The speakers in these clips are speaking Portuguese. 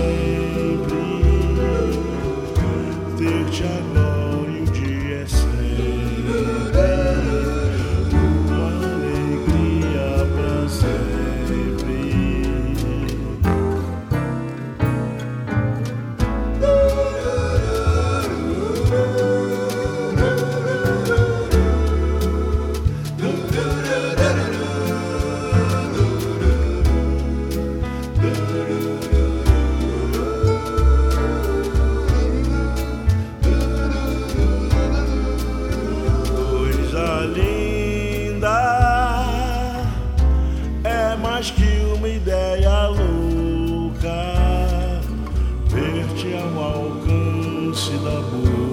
Thank you. ideia louca, ver-te ao alcance da boca.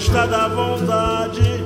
Festa da vontade,